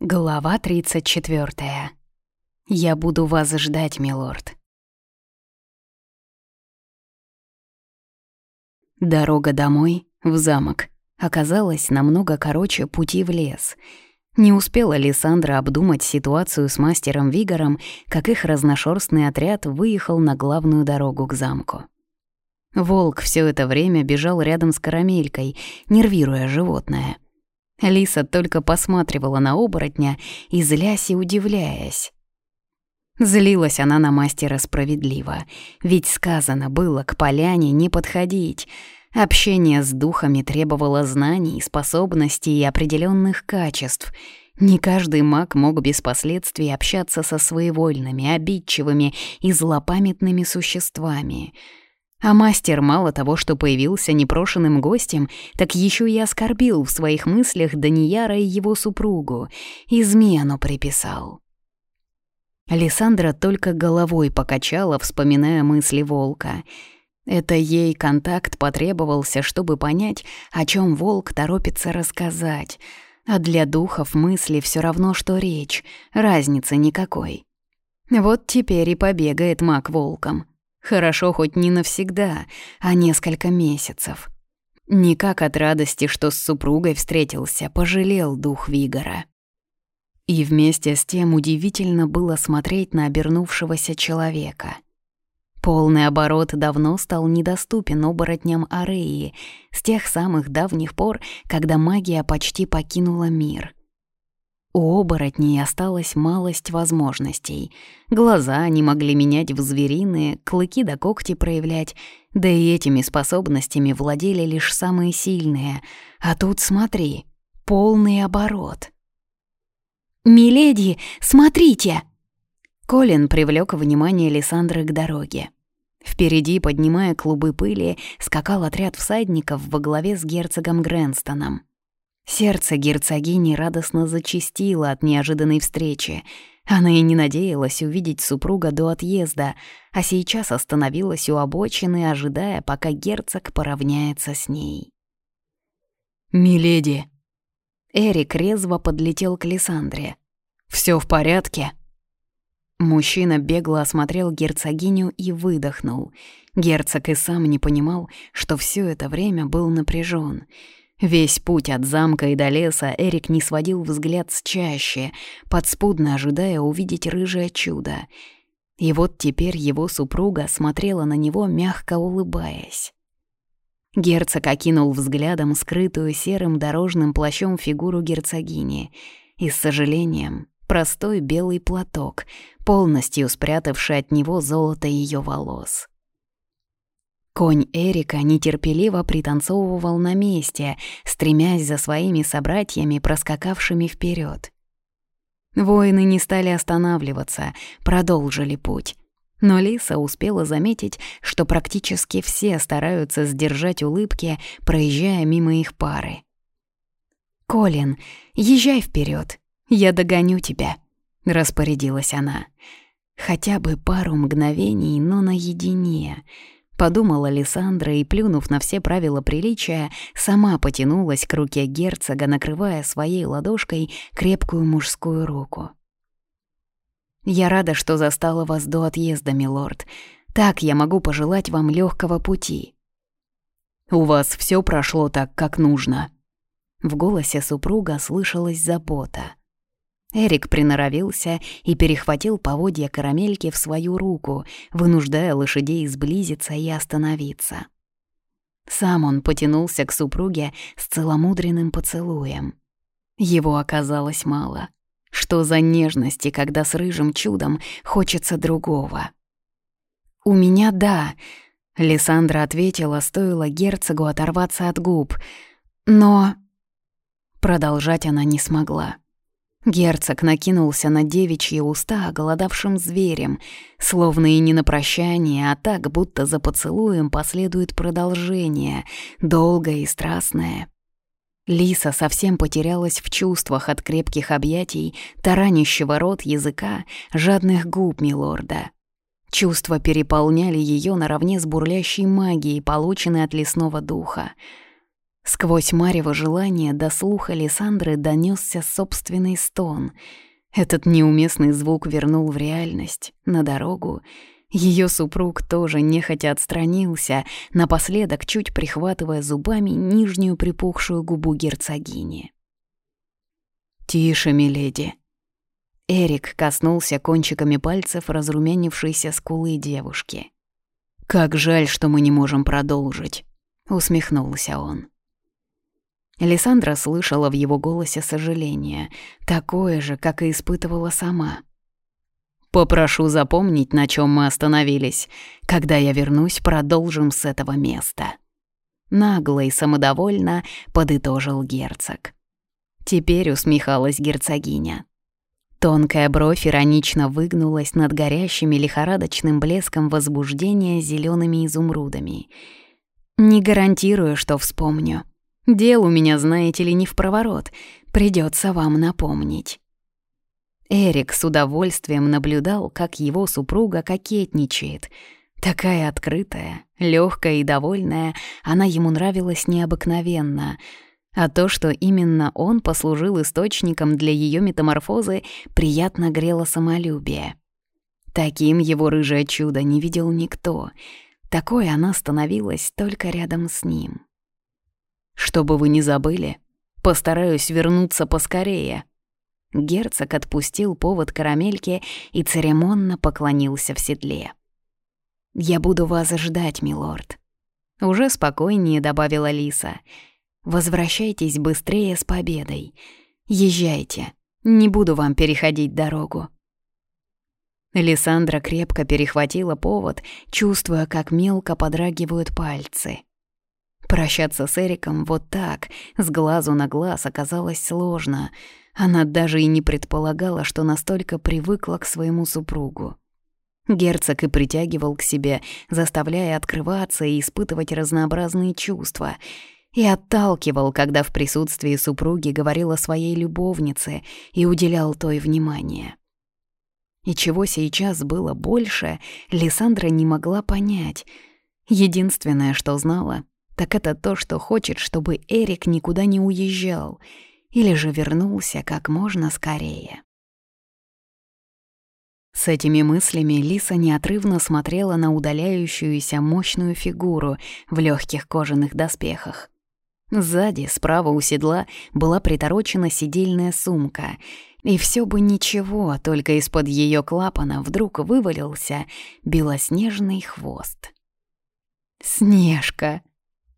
Глава 34. Я буду вас ждать, милорд. Дорога домой, в замок, оказалась намного короче пути в лес. Не успела Лиссандра обдумать ситуацию с мастером Вигором, как их разношерстный отряд выехал на главную дорогу к замку. Волк все это время бежал рядом с карамелькой, нервируя животное — Лиса только посматривала на оборотня, и злясь и удивляясь. Злилась она на мастера справедливо, ведь сказано было к поляне не подходить. Общение с духами требовало знаний, способностей и определенных качеств. Не каждый маг мог без последствий общаться со своевольными, обидчивыми и злопамятными существами — а мастер мало того, что появился непрошенным гостем, так еще и оскорбил в своих мыслях Данияра и его супругу, измену приписал. Александра только головой покачала, вспоминая мысли волка. Это ей контакт потребовался, чтобы понять, о чем волк торопится рассказать, а для духов мысли все равно, что речь, разницы никакой. Вот теперь и побегает маг волком, Хорошо хоть не навсегда, а несколько месяцев. Никак от радости, что с супругой встретился, пожалел дух Вигора. И вместе с тем удивительно было смотреть на обернувшегося человека. Полный оборот давно стал недоступен оборотням Ареи, с тех самых давних пор, когда магия почти покинула мир — у оборотней осталась малость возможностей. Глаза они могли менять в звериные, клыки до да когти проявлять, да и этими способностями владели лишь самые сильные. А тут смотри, полный оборот. «Миледи, смотрите!» Колин привлек внимание Лиссандры к дороге. Впереди, поднимая клубы пыли, скакал отряд всадников во главе с герцогом Грэнстоном. Сердце герцогини радостно зачастило от неожиданной встречи. Она и не надеялась увидеть супруга до отъезда, а сейчас остановилась у обочины, ожидая, пока герцог поравняется с ней. «Миледи!» Эрик резво подлетел к Лиссандре. «Всё в порядке?» Мужчина бегло осмотрел герцогиню и выдохнул. Герцог и сам не понимал, что все это время был напряжен. Весь путь от замка и до леса Эрик не сводил взгляд с чаще, подспудно ожидая увидеть рыжее чудо. И вот теперь его супруга смотрела на него, мягко улыбаясь. Герцог окинул взглядом скрытую серым дорожным плащом фигуру герцогини и, с сожалением, простой белый платок, полностью спрятавший от него золото ее волос. Конь Эрика нетерпеливо пританцовывал на месте, стремясь за своими собратьями, проскакавшими вперед. Воины не стали останавливаться, продолжили путь. Но Лиса успела заметить, что практически все стараются сдержать улыбки, проезжая мимо их пары. «Колин, езжай вперед, я догоню тебя», — распорядилась она. «Хотя бы пару мгновений, но наедине», Подумала Лиссандра и, плюнув на все правила приличия, сама потянулась к руке герцога, накрывая своей ладошкой крепкую мужскую руку. «Я рада, что застала вас до отъезда, милорд. Так я могу пожелать вам легкого пути». «У вас все прошло так, как нужно». В голосе супруга слышалась забота. Эрик приноровился и перехватил поводья карамельки в свою руку, вынуждая лошадей сблизиться и остановиться. Сам он потянулся к супруге с целомудренным поцелуем. Его оказалось мало. Что за нежности, когда с рыжим чудом хочется другого? «У меня да», — Лиссандра ответила, стоило герцогу оторваться от губ. «Но...» Продолжать она не смогла. Герцог накинулся на девичьи уста оголодавшим зверем, словно и не на прощание, а так, будто за поцелуем последует продолжение, долгое и страстное. Лиса совсем потерялась в чувствах от крепких объятий, таранящего рот языка, жадных губ милорда. Чувства переполняли ее наравне с бурлящей магией, полученной от лесного духа — Сквозь марево желание до слуха Лиссандры донесся собственный стон. Этот неуместный звук вернул в реальность, на дорогу. Ее супруг тоже нехотя отстранился, напоследок чуть прихватывая зубами нижнюю припухшую губу герцогини. «Тише, миледи!» Эрик коснулся кончиками пальцев разрумянившейся скулы девушки. «Как жаль, что мы не можем продолжить», — усмехнулся он. Лиссандра слышала в его голосе сожаление, такое же, как и испытывала сама. «Попрошу запомнить, на чем мы остановились. Когда я вернусь, продолжим с этого места». Нагло и самодовольно подытожил герцог. Теперь усмехалась герцогиня. Тонкая бровь иронично выгнулась над горящими лихорадочным блеском возбуждения зелеными изумрудами. «Не гарантирую, что вспомню. Дел у меня, знаете ли, не в проворот. Придется вам напомнить». Эрик с удовольствием наблюдал, как его супруга кокетничает. Такая открытая, легкая и довольная, она ему нравилась необыкновенно — а то, что именно он послужил источником для ее метаморфозы, приятно грело самолюбие. Таким его рыжее чудо не видел никто. Такой она становилась только рядом с ним. «Чтобы вы не забыли, постараюсь вернуться поскорее». Герцог отпустил повод карамельки и церемонно поклонился в седле. «Я буду вас ждать, милорд». Уже спокойнее добавила Лиса — Возвращайтесь быстрее с победой. Езжайте. Не буду вам переходить дорогу». Лиссандра крепко перехватила повод, чувствуя, как мелко подрагивают пальцы. Прощаться с Эриком вот так, с глазу на глаз, оказалось сложно. Она даже и не предполагала, что настолько привыкла к своему супругу. Герцог и притягивал к себе, заставляя открываться и испытывать разнообразные чувства — и отталкивал, когда в присутствии супруги говорил о своей любовнице и уделял той внимание. И чего сейчас было больше, Лиссандра не могла понять. Единственное, что знала, так это то, что хочет, чтобы Эрик никуда не уезжал или же вернулся как можно скорее. С этими мыслями Лиса неотрывно смотрела на удаляющуюся мощную фигуру в легких кожаных доспехах. Сзади, справа у седла, была приторочена сидельная сумка. И все бы ничего, только из-под ее клапана вдруг вывалился белоснежный хвост. «Снежка!» —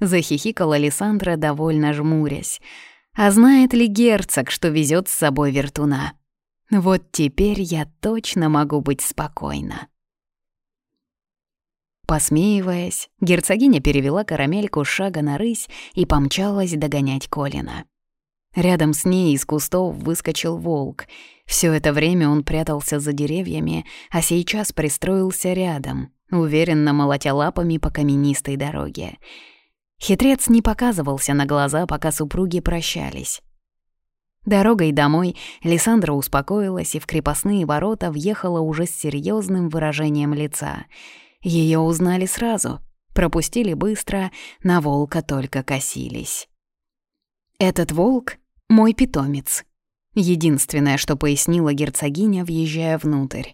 захихикала Лиссандра, довольно жмурясь. «А знает ли герцог, что везет с собой вертуна? Вот теперь я точно могу быть спокойна». Посмеиваясь, герцогиня перевела карамельку шага на рысь и помчалась догонять Колина. Рядом с ней из кустов выскочил волк. Все это время он прятался за деревьями, а сейчас пристроился рядом, уверенно молотя лапами по каменистой дороге. Хитрец не показывался на глаза, пока супруги прощались. Дорогой домой Лиссандра успокоилась и в крепостные ворота въехала уже с серьезным выражением лица — ее узнали сразу, пропустили быстро, на волка только косились. «Этот волк — мой питомец», — единственное, что пояснила герцогиня, въезжая внутрь.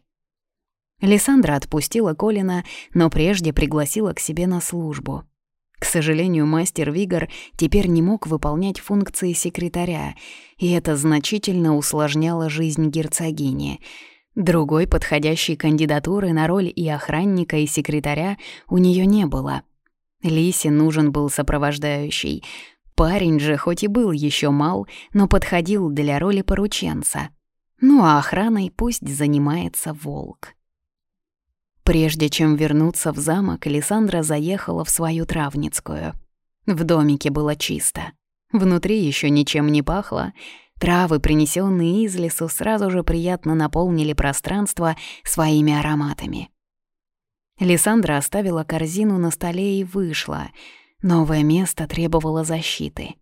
Лиссандра отпустила Колина, но прежде пригласила к себе на службу. К сожалению, мастер Вигор теперь не мог выполнять функции секретаря, и это значительно усложняло жизнь герцогини — Другой подходящей кандидатуры на роль и охранника, и секретаря у нее не было. Лисе нужен был сопровождающий. Парень же хоть и был еще мал, но подходил для роли порученца. Ну а охраной пусть занимается волк. Прежде чем вернуться в замок, Лиссандра заехала в свою травницкую. В домике было чисто. Внутри еще ничем не пахло, Травы, принесенные из лесу, сразу же приятно наполнили пространство своими ароматами. Лиссандра оставила корзину на столе и вышла. Новое место требовало защиты.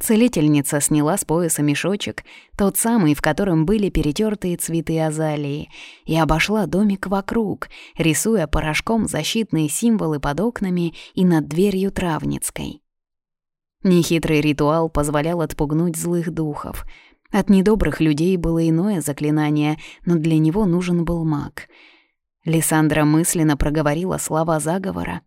Целительница сняла с пояса мешочек, тот самый, в котором были перетертые цветы азалии, и обошла домик вокруг, рисуя порошком защитные символы под окнами и над дверью травницкой. Нехитрый ритуал позволял отпугнуть злых духов. От недобрых людей было иное заклинание, но для него нужен был маг. Лиссандра мысленно проговорила слова заговора.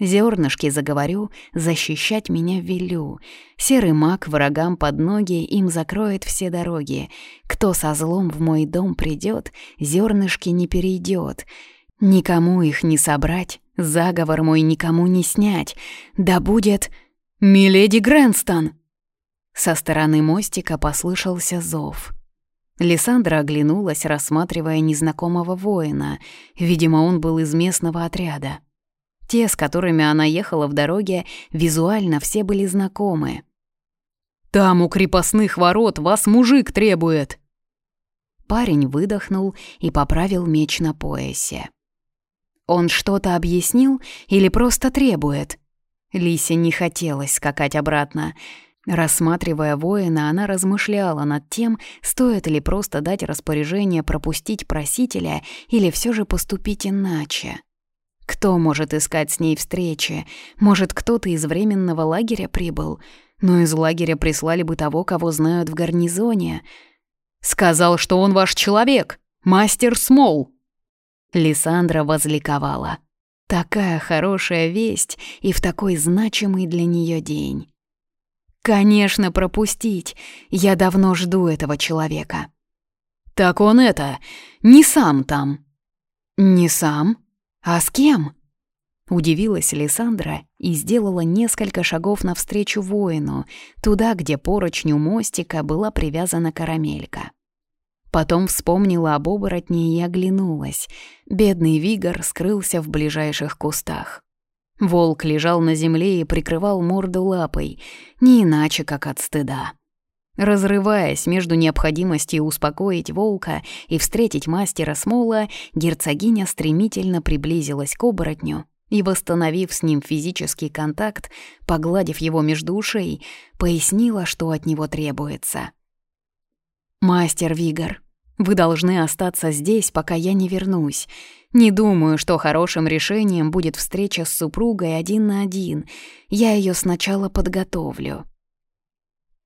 «Зернышки заговорю, защищать меня велю. Серый маг врагам под ноги им закроет все дороги. Кто со злом в мой дом придет, зернышки не перейдет. Никому их не собрать, заговор мой никому не снять. Да будет «Миледи Грэнстон!» Со стороны мостика послышался зов. Лиссандра оглянулась, рассматривая незнакомого воина. Видимо, он был из местного отряда. Те, с которыми она ехала в дороге, визуально все были знакомы. «Там у крепостных ворот вас мужик требует!» Парень выдохнул и поправил меч на поясе. Он что-то объяснил или просто требует? Лисе не хотелось скакать обратно. Рассматривая воина, она размышляла над тем, стоит ли просто дать распоряжение пропустить просителя или все же поступить иначе. Кто может искать с ней встречи? Может, кто-то из временного лагеря прибыл? Но из лагеря прислали бы того, кого знают в гарнизоне. «Сказал, что он ваш человек, мастер Смол!» Лиссандра возликовала. Такая хорошая весть и в такой значимый для нее день. Конечно, пропустить. Я давно жду этого человека. Так он это, не сам там. Не сам? А с кем? Удивилась Лиссандра и сделала несколько шагов навстречу воину, туда, где поручню мостика была привязана карамелька. Потом вспомнила об оборотне и оглянулась. Бедный Вигор скрылся в ближайших кустах. Волк лежал на земле и прикрывал морду лапой, не иначе, как от стыда. Разрываясь между необходимостью успокоить волка и встретить мастера Смола, герцогиня стремительно приблизилась к оборотню и, восстановив с ним физический контакт, погладив его между ушей, пояснила, что от него требуется. «Мастер Вигор, вы должны остаться здесь, пока я не вернусь. Не думаю, что хорошим решением будет встреча с супругой один на один. Я ее сначала подготовлю».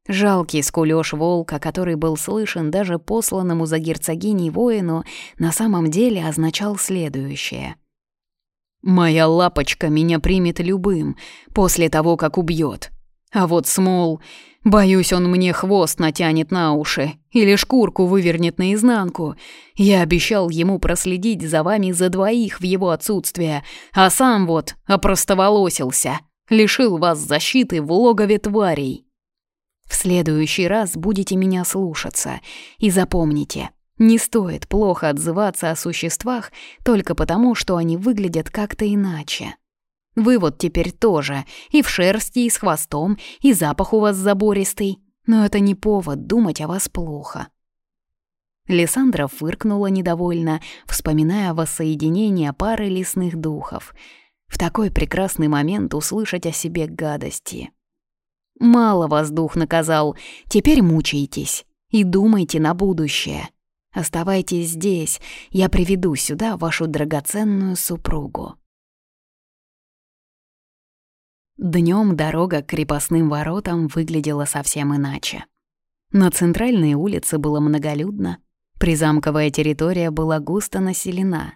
Жалкий скулёж волка, который был слышен даже посланному за герцогиней воину, на самом деле означал следующее. «Моя лапочка меня примет любым, после того, как убьет. А вот Смол, боюсь, он мне хвост натянет на уши или шкурку вывернет наизнанку. Я обещал ему проследить за вами за двоих в его отсутствие, а сам вот опростоволосился, лишил вас защиты в логове тварей. В следующий раз будете меня слушаться и запомните, не стоит плохо отзываться о существах только потому, что они выглядят как-то иначе. Вы вот теперь тоже, и в шерсти, и с хвостом, и запах у вас забористый. Но это не повод думать о вас плохо». Лиссандра фыркнула недовольно, вспоминая воссоединение пары лесных духов. В такой прекрасный момент услышать о себе гадости. «Мало вас дух наказал, теперь мучаетесь и думайте на будущее. Оставайтесь здесь, я приведу сюда вашу драгоценную супругу». Днем дорога к крепостным воротам выглядела совсем иначе. На центральной улице было многолюдно, призамковая территория была густо населена.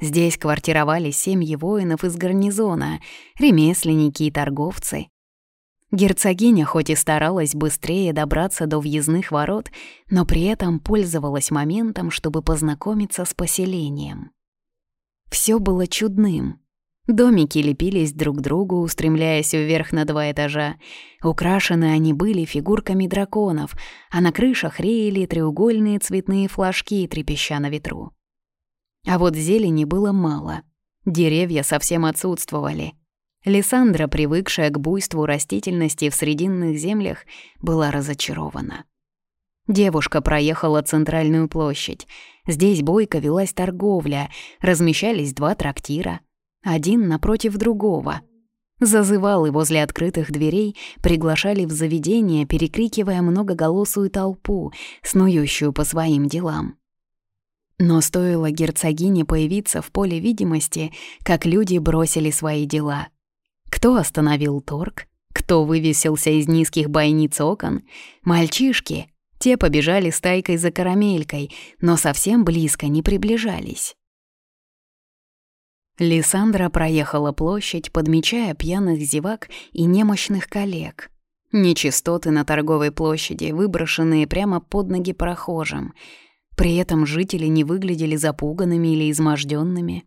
Здесь квартировали семьи воинов из гарнизона, ремесленники и торговцы. Герцогиня хоть и старалась быстрее добраться до въездных ворот, но при этом пользовалась моментом, чтобы познакомиться с поселением. Все было чудным, Домики лепились друг к другу, устремляясь вверх на два этажа. Украшены они были фигурками драконов, а на крышах реяли треугольные цветные флажки, трепеща на ветру. А вот зелени было мало. Деревья совсем отсутствовали. Лиссандра, привыкшая к буйству растительности в срединных землях, была разочарована. Девушка проехала центральную площадь. Здесь бойко велась торговля, размещались два трактира — один напротив другого. Зазывалы возле открытых дверей приглашали в заведение, перекрикивая многоголосую толпу, снующую по своим делам. Но стоило герцогине появиться в поле видимости, как люди бросили свои дела. Кто остановил торг, Кто вывесился из низких бойниц окон? Мальчишки. Те побежали стайкой за карамелькой, но совсем близко не приближались. Лиссандра проехала площадь, подмечая пьяных зевак и немощных коллег. Нечистоты на торговой площади, выброшенные прямо под ноги прохожим. При этом жители не выглядели запуганными или изможденными.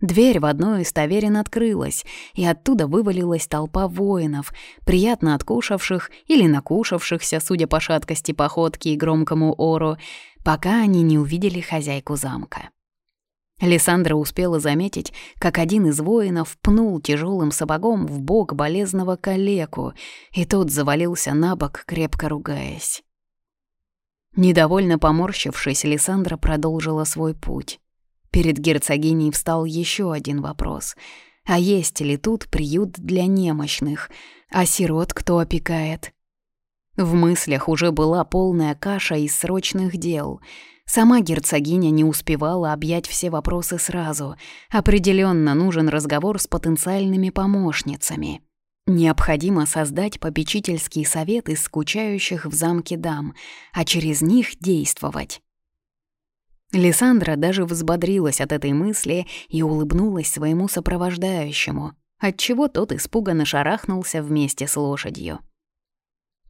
Дверь в одной из таверин открылась, и оттуда вывалилась толпа воинов, приятно откушавших или накушавшихся, судя по шаткости походки и громкому ору, пока они не увидели хозяйку замка. Лиссандра успела заметить, как один из воинов пнул тяжелым сапогом в бок болезного калеку, и тот завалился на бок, крепко ругаясь. Недовольно поморщившись, Лиссандра продолжила свой путь. Перед герцогиней встал еще один вопрос. А есть ли тут приют для немощных? А сирот кто опекает? В мыслях уже была полная каша из срочных дел — Сама герцогиня не успевала объять все вопросы сразу. Определенно нужен разговор с потенциальными помощницами. Необходимо создать попечительский совет из скучающих в замке дам, а через них действовать. Лиссандра даже взбодрилась от этой мысли и улыбнулась своему сопровождающему, отчего тот испуганно шарахнулся вместе с лошадью.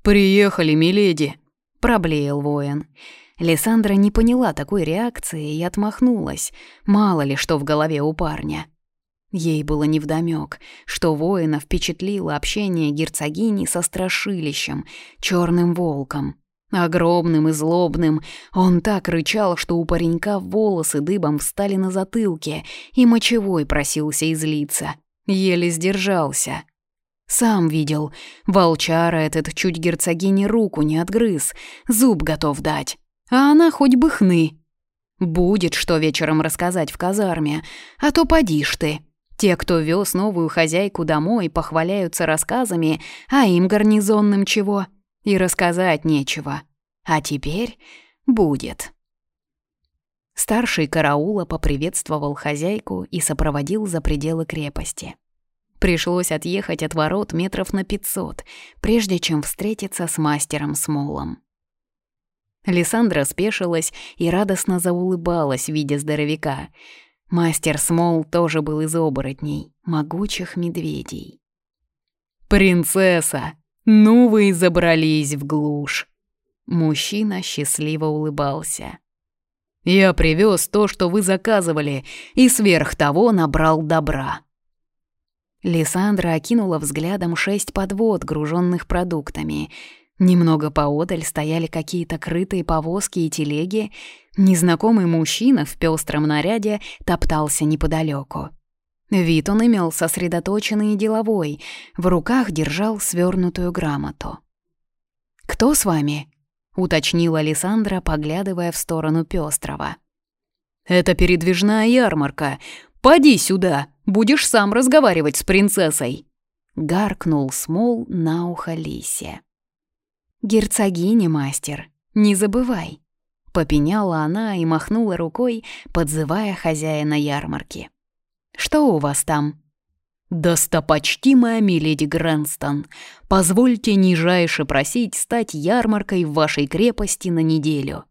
«Приехали, миледи!» — проблеял воин. Лиссандра не поняла такой реакции и отмахнулась. Мало ли что в голове у парня. Ей было невдомёк, что воина впечатлило общение герцогини со страшилищем, черным волком. Огромным и злобным, он так рычал, что у паренька волосы дыбом встали на затылке, и мочевой просился излиться. Еле сдержался. Сам видел, волчара этот чуть герцогине руку не отгрыз, зуб готов дать. А она хоть бы хны. Будет что вечером рассказать в казарме, а то подишь ты. Те, кто вез новую хозяйку домой, похваляются рассказами, а им гарнизонным чего. И рассказать нечего. А теперь будет. Старший караула поприветствовал хозяйку и сопроводил за пределы крепости. Пришлось отъехать от ворот метров на пятьсот, прежде чем встретиться с мастером Смолом. Лиссандра спешилась и радостно заулыбалась, видя здоровяка. Мастер Смол тоже был из оборотней, могучих медведей. «Принцесса, ну вы и забрались в глушь!» Мужчина счастливо улыбался. «Я привез то, что вы заказывали, и сверх того набрал добра». Лиссандра окинула взглядом шесть подвод, груженных продуктами — Немного поодаль стояли какие-то крытые повозки и телеги. Незнакомый мужчина в пестром наряде топтался неподалеку. Вид он имел сосредоточенный и деловой, в руках держал свернутую грамоту. «Кто с вами?» — уточнила Александра, поглядывая в сторону пестрого. «Это передвижная ярмарка. Поди сюда, будешь сам разговаривать с принцессой!» — гаркнул Смол на ухо Лисе. «Герцогиня, мастер, не забывай!» Попеняла она и махнула рукой, подзывая хозяина ярмарки. «Что у вас там?» «Достопочтимая миледи Грэнстон, позвольте нижайше просить стать ярмаркой в вашей крепости на неделю».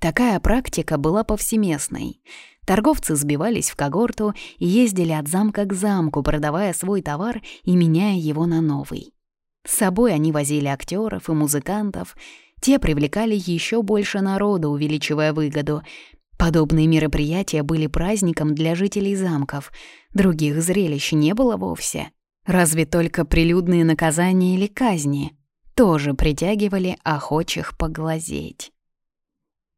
Такая практика была повсеместной. Торговцы сбивались в когорту и ездили от замка к замку, продавая свой товар и меняя его на новый. С собой они возили актеров и музыкантов. Те привлекали еще больше народа, увеличивая выгоду. Подобные мероприятия были праздником для жителей замков. Других зрелищ не было вовсе. Разве только прилюдные наказания или казни тоже притягивали охочих поглазеть.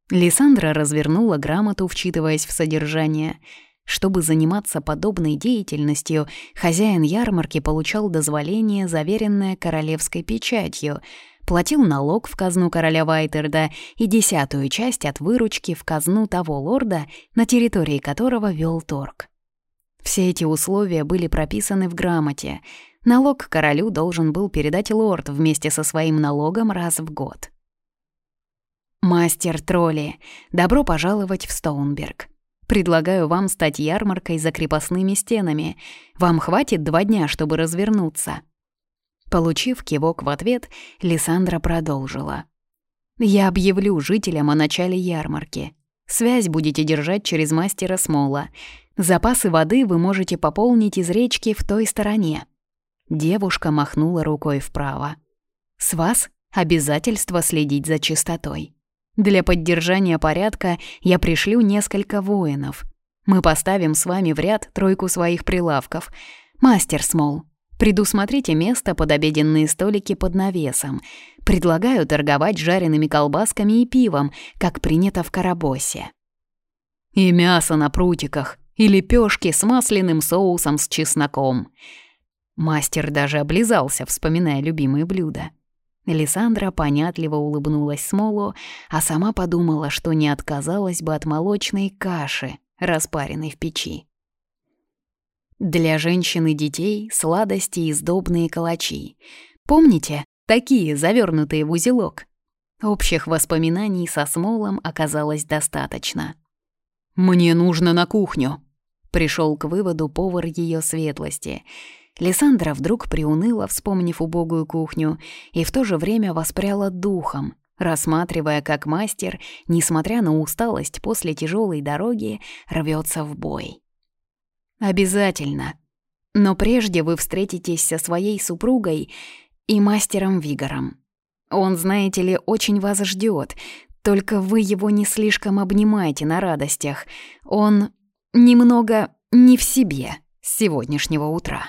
Лиссандра развернула грамоту, вчитываясь в содержание — чтобы заниматься подобной деятельностью, хозяин ярмарки получал дозволение, заверенное королевской печатью, платил налог в казну короля Вайтерда и десятую часть от выручки в казну того лорда, на территории которого вел торг. Все эти условия были прописаны в грамоте. Налог королю должен был передать лорд вместе со своим налогом раз в год. «Мастер тролли, добро пожаловать в Стоунберг», Предлагаю вам стать ярмаркой за крепостными стенами. Вам хватит два дня, чтобы развернуться». Получив кивок в ответ, Лиссандра продолжила. «Я объявлю жителям о начале ярмарки. Связь будете держать через мастера Смола. Запасы воды вы можете пополнить из речки в той стороне». Девушка махнула рукой вправо. «С вас обязательство следить за чистотой. Для поддержания порядка я пришлю несколько воинов. Мы поставим с вами в ряд тройку своих прилавков. Мастер Смол, предусмотрите место под обеденные столики под навесом. Предлагаю торговать жареными колбасками и пивом, как принято в Карабосе. И мясо на прутиках, и лепешки с масляным соусом с чесноком. Мастер даже облизался, вспоминая любимые блюда. Лиссандра понятливо улыбнулась Смолу, а сама подумала, что не отказалась бы от молочной каши, распаренной в печи. Для женщин и детей сладости и сдобные калачи. Помните, такие, завернутые в узелок? Общих воспоминаний со Смолом оказалось достаточно. «Мне нужно на кухню», — пришел к выводу повар ее светлости — Лиссандра вдруг приуныла, вспомнив убогую кухню, и в то же время воспряла духом, рассматривая, как мастер, несмотря на усталость после тяжелой дороги, рвется в бой. «Обязательно. Но прежде вы встретитесь со своей супругой и мастером Вигором. Он, знаете ли, очень вас ждет, только вы его не слишком обнимайте на радостях. Он немного не в себе с сегодняшнего утра».